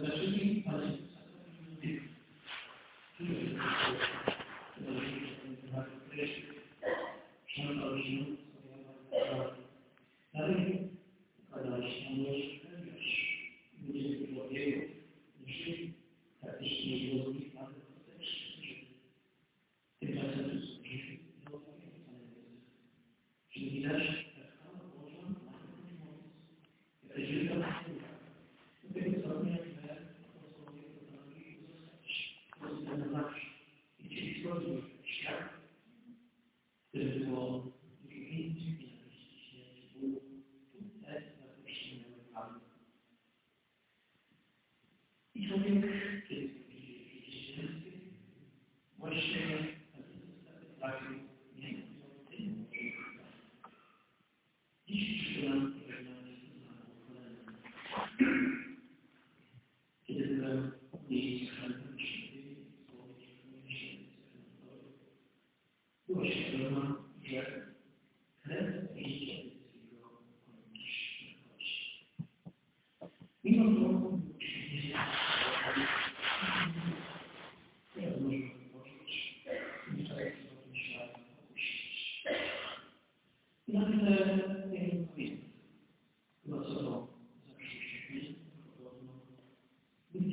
Thank you.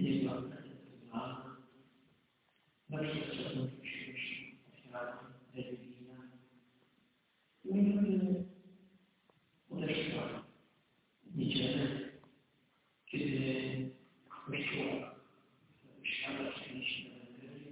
jest aktualna na przestrzeni przyszłości ofiary religijne. Mówimy odeszła niedzielę, kiedy kościoła świata przynieśli Ewangelię,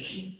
Christian.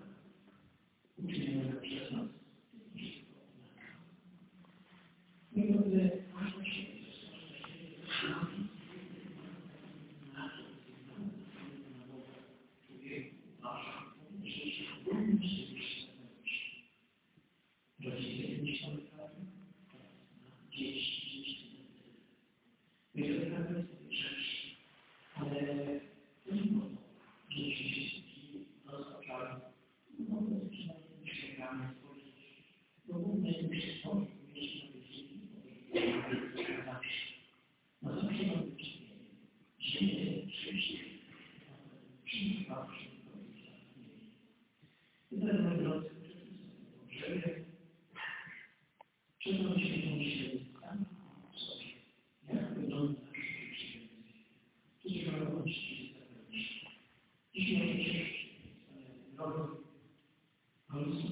się krzyżnie. Przyjmował się I teraz, moi drodzy, możemy przyznać się tą święta sobie. Jak wygląda nasze życie? Tu nie ma łączności zagranicznej. Dziś mamy ciężkie drogi, ale są.